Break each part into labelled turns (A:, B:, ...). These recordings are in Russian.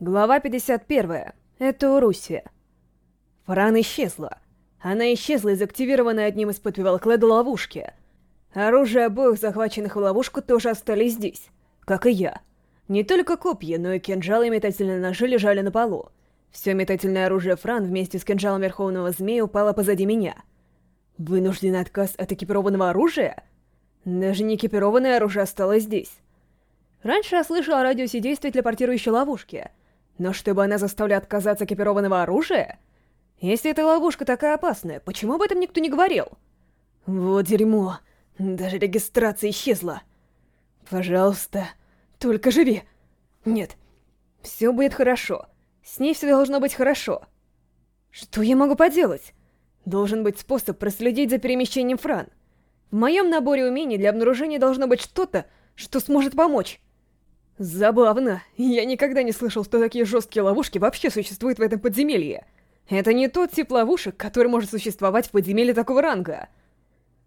A: Глава 51. Это Урусия. Фран исчезла. Она исчезла из активированной одним из подпевал Кледа ловушки. Оружие обоих захваченных в ловушку тоже остались здесь, как и я. Не только копья, но и кинжалы и метательные ножи лежали на полу. Все метательное оружие Фран вместе с кинжалом Верховного Змея упало позади меня. Вынужденный отказ от экипированного оружия? Даже не экипированное оружие осталось здесь. Раньше я слышал о радиусе действия телепортирующей ловушки — но чтобы она заставляла отказаться экипированного оружия? Если эта ловушка такая опасная, почему об этом никто не говорил? Вот дерьмо. Даже регистрация исчезла. Пожалуйста, только живи. Нет, все будет хорошо. С ней все должно быть хорошо. Что я могу поделать? Должен быть способ проследить за перемещением Фран. В моем наборе умений для обнаружения должно быть что-то, что сможет помочь. Забавно. Я никогда не слышал, что такие жесткие ловушки вообще существуют в этом подземелье. Это не тот тип ловушек, который может существовать в подземелье такого ранга.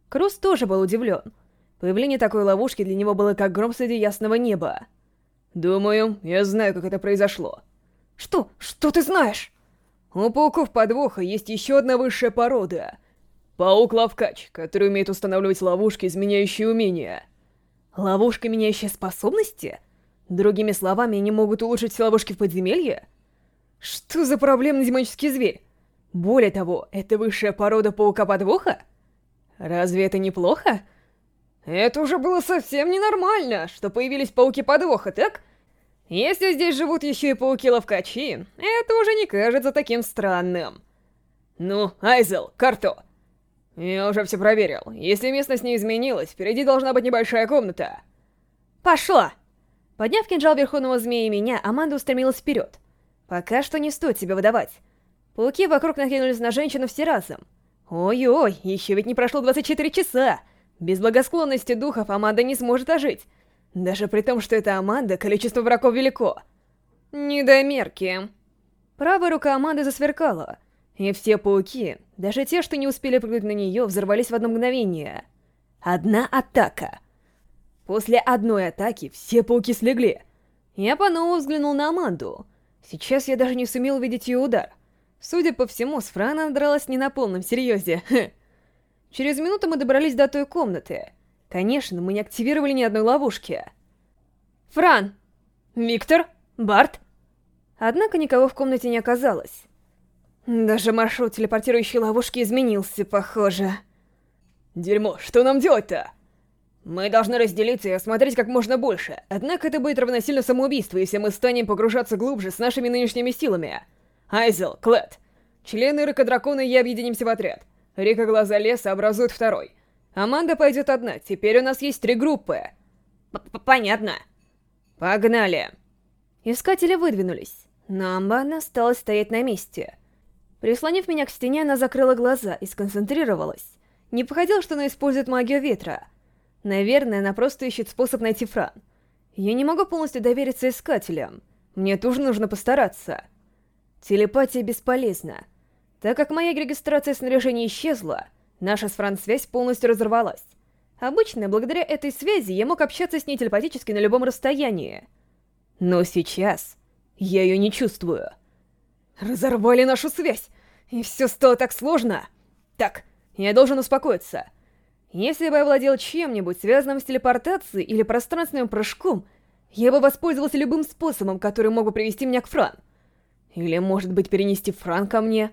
A: Крус тоже был удивлен. Появление такой ловушки для него было как гром среди ясного неба. «Думаю, я знаю, как это произошло». «Что? Что ты знаешь?» У пауков подвоха есть еще одна высшая порода. Паук-ловкач, который умеет устанавливать ловушки, изменяющие умения. Ловушка, меняющая способности? Другими словами, они могут улучшить все ловушки в подземелье? Что за проблемный демонический зверь? Более того, это высшая порода паука-подвоха? Разве это неплохо? Это уже было совсем ненормально, что появились пауки-подвоха, так? Если здесь живут еще и пауки-ловкачи, это уже не кажется таким странным. Ну, Айзел, карту. Я уже все проверил. Если местность не изменилась, впереди должна быть небольшая комната. Пошла! Подняв кинжал Верховного Змея меня, Аманда устремилась вперед. Пока что не стоит себя выдавать. Пауки вокруг накинулись на женщину все разом. Ой-ой, еще ведь не прошло 24 часа. Без благосклонности духов Аманда не сможет ожить. Даже при том, что это Аманда, количество врагов велико. Недомерки. Правая рука Аманды засверкала, и все пауки, даже те, что не успели прыгнуть на нее, взорвались в одно мгновение. Одна атака — После одной атаки все пауки слегли. Я по-новому взглянул на Аманду. Сейчас я даже не сумел увидеть ее удар. Судя по всему, с Франом дралась не на полном серьезе. Через минуту мы добрались до той комнаты. Конечно, мы не активировали ни одной ловушки. Фран! Виктор? Барт? Однако никого в комнате не оказалось. Даже маршрут телепортирующей ловушки изменился, похоже. Дерьмо, что нам делать-то? Мы должны разделиться и осмотреть как можно больше, однако это будет равносильно самоубийству, если мы станем погружаться глубже с нашими нынешними силами. Айзел, Клет, члены Рыка Дракона и я объединимся в отряд. Рика Глаза Леса образует второй. Аманда пойдет одна, теперь у нас есть три группы. П -п Понятно. Погнали. Искатели выдвинулись, но Амбана осталась стоять на месте. Прислонив меня к стене, она закрыла глаза и сконцентрировалась. Не походило, что она использует магию ветра — Наверное, она просто ищет способ найти Фран. Я не могу полностью довериться искателям. Мне тоже нужно постараться. Телепатия бесполезна. Так как моя регистрация снаряжения исчезла, наша с Фран связь полностью разорвалась. Обычно, благодаря этой связи, я мог общаться с ней телепатически на любом расстоянии. Но сейчас я ее не чувствую. Разорвали нашу связь, и все стало так сложно. Так, я должен успокоиться. Если бы я владел чем-нибудь, связанным с телепортацией или пространственным прыжком, я бы воспользовался любым способом, который мог бы привести меня к Фран. Или, может быть, перенести Фран ко мне.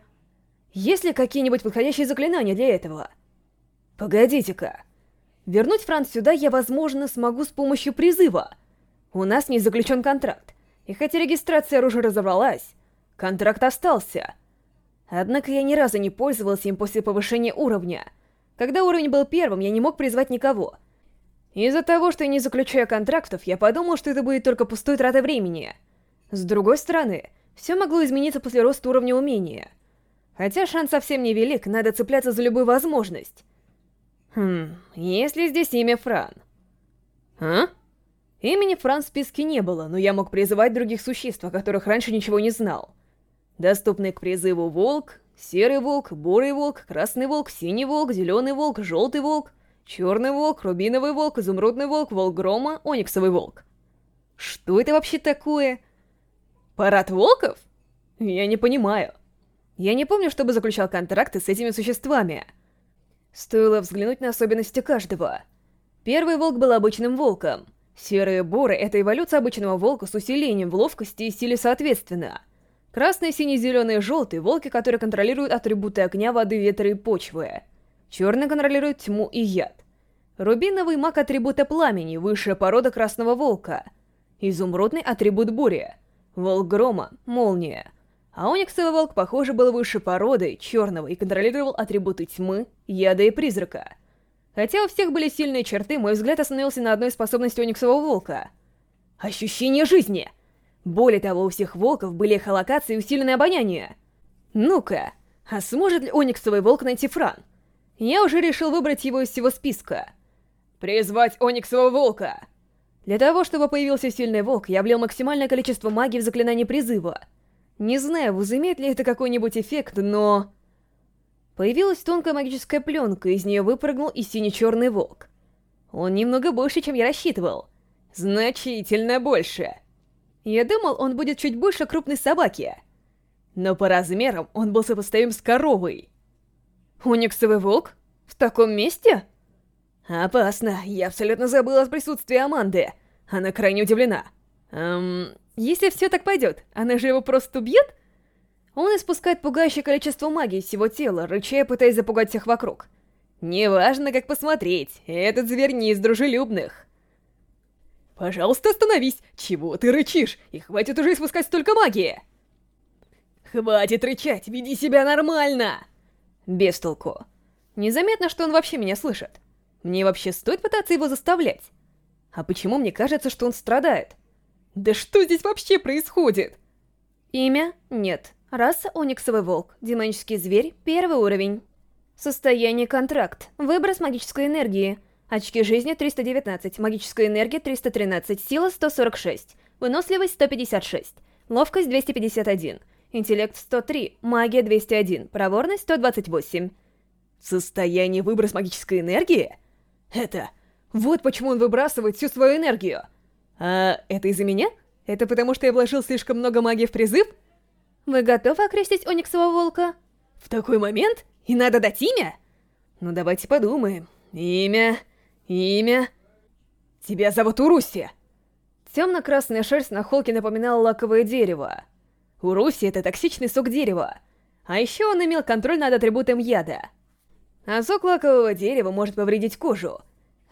A: Есть ли какие-нибудь подходящие заклинания для этого? Погодите-ка. Вернуть Фран сюда я, возможно, смогу с помощью призыва. У нас не заключен контракт. И хотя регистрация оружия разобралась, контракт остался. Однако я ни разу не пользовался им после повышения уровня — когда уровень был первым, я не мог призвать никого. Из-за того, что я не заключаю контрактов, я подумал, что это будет только пустой тратой времени. С другой стороны, все могло измениться после роста уровня умения. Хотя шанс совсем не велик, надо цепляться за любую возможность. Хм, если здесь имя Фран? А? Имени Фран в списке не было, но я мог призывать других существ, о которых раньше ничего не знал. Доступный к призыву волк, Серый волк, бурый волк, красный волк, синий волк, зеленый волк, желтый волк, черный волк, рубиновый волк, изумрудный волк, волк грома, ониксовый волк. Что это вообще такое? Парад волков? Я не понимаю. Я не помню, чтобы заключал контракты с этими существами. Стоило взглянуть на особенности каждого. Первый волк был обычным волком. Серые буры — это эволюция обычного волка с усилением в ловкости и силе соответственно. Красный, синий, зеленый, желтый — волки, которые контролируют атрибуты огня, воды, ветра и почвы. Черный контролирует тьму и яд. Рубиновый маг атрибута пламени, высшая порода красного волка. Изумрудный атрибут бури. Волк грома, молния. А ониксовый волк, похоже, был выше породы, черного, и контролировал атрибуты тьмы, яда и призрака. Хотя у всех были сильные черты, мой взгляд остановился на одной способности ониксового волка. Ощущение жизни! Более того, у всех волков были эхолокации и усиленное обоняние. Ну-ка, а сможет ли ониксовый волк найти Фран? Я уже решил выбрать его из всего списка. «Призвать Ониксового Волка!» Для того, чтобы появился сильный волк, я влил максимальное количество магии в заклинание призыва. Не знаю, возымеет ли это какой-нибудь эффект, но... Появилась тонкая магическая пленка, из нее выпрыгнул и синий-черный волк. Он немного больше, чем я рассчитывал. Значительно больше. Я думал, он будет чуть больше крупной собаки. Но по размерам он был сопоставим с коровой. Униксовый волк? В таком месте? Опасно. Я абсолютно забыл о присутствии Аманды. Она крайне удивлена. Эм, если все так пойдет, она же его просто убьет? Он испускает пугающее количество магии всего тела, рычая, пытаясь запугать всех вокруг. Неважно, как посмотреть, этот зверь не из дружелюбных. Пожалуйста, остановись! Чего ты рычишь? И хватит уже испускать столько магии! Хватит рычать, веди себя нормально! Без толку. Незаметно, что он вообще меня слышит. Мне вообще стоит пытаться его заставлять? А почему мне кажется, что он страдает? Да что здесь вообще происходит? Имя? Нет. Раса Ониксовый Волк. Демонический зверь. Первый уровень. Состояние контракт. Выброс магической энергии. Очки жизни 319, магическая энергия 313, сила 146, выносливость 156, ловкость 251. Интеллект 103, магия 201, проворность 128. Состояние выброс магической энергии? Это... Вот почему он выбрасывает всю свою энергию. А это из-за меня? Это потому, что я вложил слишком много магии в призыв? Вы готовы окрестить Ониксового волка? В такой момент? И надо дать имя? Ну давайте подумаем. Имя... Имя... Тебя зовут Уруси. Темно-красная шерсть на холке напоминала лаковое дерево. Уруси — это токсичный сок дерева. А еще он имел контроль над атрибутом яда. А сок лакового дерева может повредить кожу.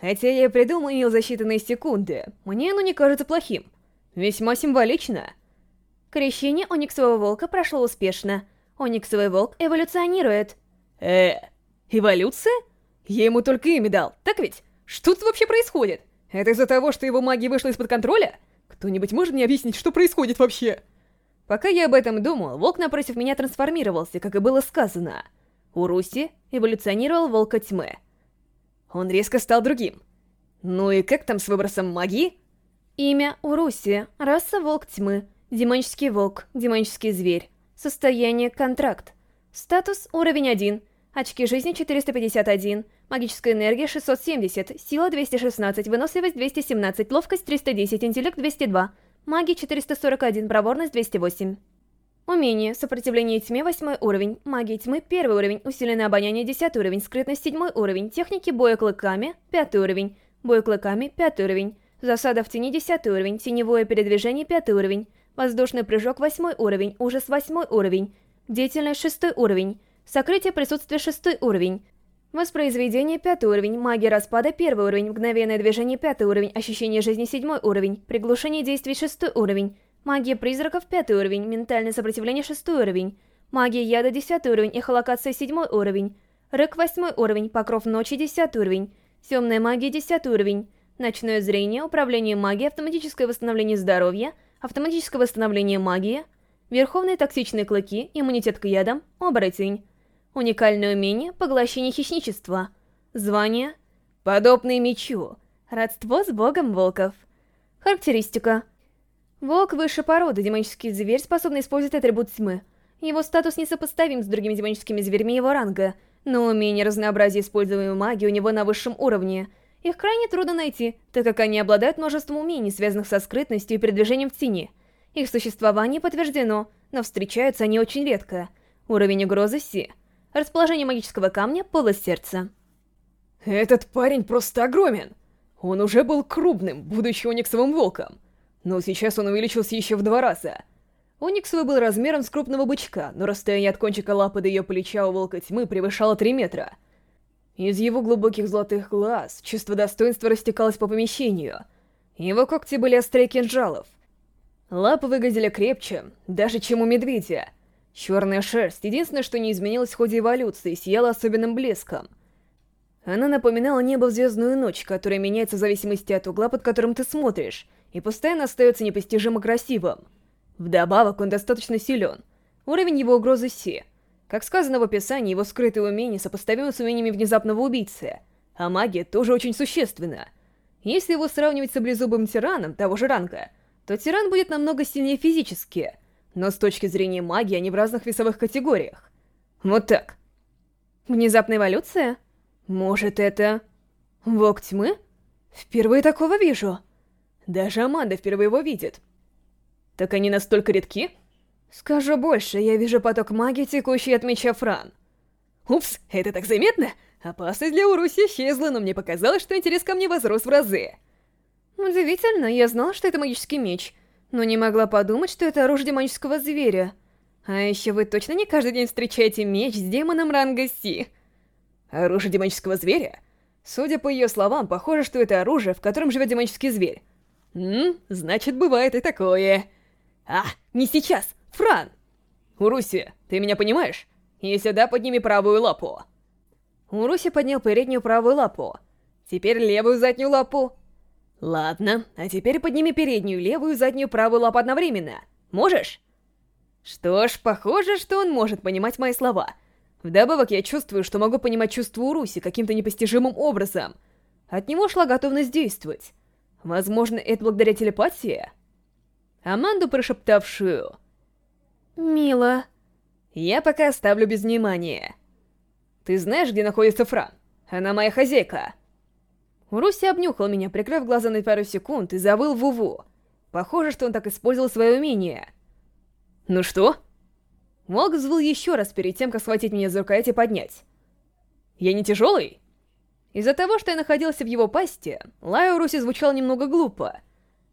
A: Хотя я придумал ее за считанные секунды, мне оно не кажется плохим. Весьма символично. Крещение Ониксового Волка прошло успешно. Ониксовый Волк эволюционирует. Э, эволюция? Я ему только имя дал, так ведь? Что тут вообще происходит? Это из-за того, что его магия вышла из-под контроля? Кто-нибудь может мне объяснить, что происходит вообще? Пока я об этом думал, волк напротив меня трансформировался, как и было сказано. У Руси эволюционировал волка тьмы. Он резко стал другим. Ну и как там с выбросом магии? Имя Уруси, раса волк тьмы, демонический волк, демонический зверь, состояние контракт, статус уровень 1, очки жизни 451, магическая энергия 670, сила 216, выносливость 217, ловкость 310, интеллект 202, Магия 441, проворность 208. Умение. Сопротивление тьме 8 уровень. Магия тьмы 1 уровень. Усиленное обоняние 10 уровень. Скрытность 7 уровень. Техники боя клыками 5 уровень. Бой клыками 5 уровень. Засада в тени 10 уровень. Теневое передвижение 5 уровень. Воздушный прыжок 8 уровень. Ужас 8 уровень. Деятельность 6 уровень. Сокрытие присутствия 6 уровень. Воспроизведение 5 уровень, магия распада 1 уровень, мгновенное движение 5 уровень, ощущение жизни 7 уровень, приглушение действий 6 уровень, магия призраков 5 уровень, ментальное сопротивление 6 уровень, магия яда 10 уровень, эхолокация 7 уровень, рык 8 уровень, покров ночи 10 уровень, темная магия 10 уровень, ночное зрение, управление магией, автоматическое восстановление здоровья, автоматическое восстановление магии, верховные токсичные клыки, иммунитет к ядам, оборотень. Уникальное умение — поглощение хищничества. Звание — подобное мечу. Родство с богом волков. Характеристика. Волк высшей породы, демонический зверь, способный использовать атрибут тьмы. Его статус несопоставим с другими демоническими зверьми его ранга, но умение разнообразия используемой магии у него на высшем уровне. Их крайне трудно найти, так как они обладают множеством умений, связанных со скрытностью и передвижением в тени. Их существование подтверждено, но встречаются они очень редко. Уровень угрозы Си. Расположение магического камня — полость сердца.
B: Этот парень просто огромен. Он уже был крупным, будучи униксовым волком. Но сейчас он увеличился еще в два раза. Униксовый был размером с крупного бычка, но расстояние от кончика лапы до ее плеча у волка тьмы превышало 3 метра. Из его глубоких золотых глаз чувство достоинства растекалось по помещению. Его когти были острее кинжалов. Лапы выглядели крепче, даже чем у медведя. Черная шерсть, единственное, что не изменилось в ходе эволюции, сияла особенным блеском. Она напоминала небо в звездную ночь, которая меняется в зависимости от угла, под которым ты смотришь, и постоянно остается непостижимо красивым. Вдобавок, он достаточно силен. Уровень его угрозы Си. Как сказано в описании, его скрытые умения сопоставимы с умениями внезапного убийцы, а магия тоже очень существенна. Если его сравнивать с облезубым тираном того же ранга, то тиран будет намного сильнее физически, но с точки зрения магии они в разных весовых категориях. Вот так.
A: Внезапная эволюция? Может, это... Волк тьмы? Впервые такого вижу.
B: Даже Аманда впервые его видит. Так они настолько редки?
A: Скажу больше, я вижу поток магии, текущий от меча Фран.
B: Упс, это так заметно? Опасность для Уруси исчезла, но мне показалось, что интерес ко мне возрос в разы.
A: Удивительно, я знала, что это магический меч, но не могла подумать, что это оружие демонического зверя. А еще вы точно не каждый день встречаете меч с демоном ранга Си.
B: Оружие демонического зверя? Судя по ее словам, похоже, что это оружие, в котором живет демонический зверь. Ммм, значит, бывает и такое. А, не сейчас, Фран! Уруси, ты меня понимаешь? Если да, подними правую лапу.
A: Уруси поднял переднюю правую лапу. Теперь левую заднюю лапу.
B: Ладно, а теперь подними переднюю левую и заднюю правую лапу одновременно. Можешь? Что ж, похоже, что он может понимать мои слова. Вдобавок, я чувствую, что могу понимать чувства Уруси каким-то непостижимым образом. От него шла готовность действовать. Возможно, это благодаря телепатии? Аманду, прошептавшую...
A: «Мило».
B: Я пока оставлю без внимания. Ты знаешь, где находится Фран? Она моя хозяйка.
A: Уруси обнюхал меня, прикрыв глаза на пару секунд, и завыл Вуву. Похоже, что он так использовал свое умение.
B: «Ну что?»
A: Волк взвыл еще раз перед тем, как схватить меня за рукоять и поднять.
B: «Я не тяжелый?»
A: Из-за того, что я находился в его пасти, лай Уруси звучал немного глупо.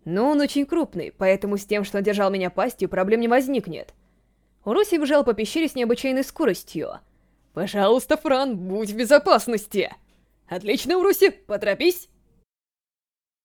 A: Но он очень крупный, поэтому с тем, что он держал меня пастью, проблем не возникнет. Уруси бежал по пещере с необычайной скоростью.
B: «Пожалуйста, Фран, будь в безопасности!» «Отлично, Уруси, поторопись!»